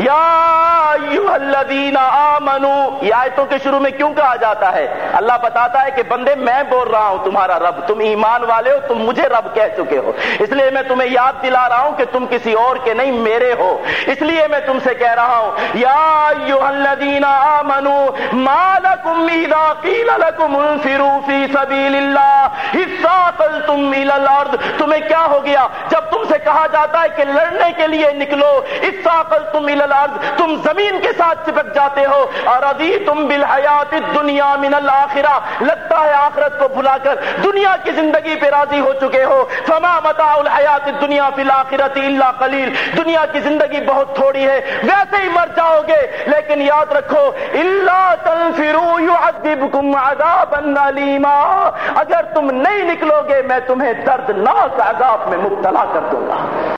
یا الذین آمنو، یہ آیتوں کے شروع میں کیوں کہا جاتا ہے؟ اللہ بتاتا ہے کہ بندے، میں بول رہا ہوں، تمہارا رب، تم ایمان والے ہو، تم مجھے رب کہہ چکے ہو۔ اس لیے میں تمہیں یاد دلا رہا ہوں کہ تم کسی اور کے نہیں، میرے ہو۔ اس لیے میں تم سے کہہ رہا ہوں، یا الذین آمنو، ما لکم اذا قیل لکم انفروا فی سبیل اللہ اثاقلتم الى الارض۔ تمہیں کیا ہو گیا؟ جب سے کہا جاتا ہے کہ لڑنے کے لیے نکلو، اس اثاقلتم الى الارض، تم زمین کے ساتھ چپک جاتے ہو۔ اور ابھی تم بالحیات الدنیا من الاخرہ۔ لگتا ہے آخرت کو بھلا کر دنیا کی زندگی پہ راضی ہو چکے ہو۔ فما متاع الحیات الدنیا فی الاخرت الا قلیل۔ دنیا کی زندگی بہت تھوڑی ہے، ویسے ہی مر جاؤ گے، لیکن یاد رکھو، الا تنفروا يعذبكم عذابا علیما اگر تم نہیں نکلو گے، میں تمہیں دردناک عذاب میں مبتلا کر دوں۔ 了。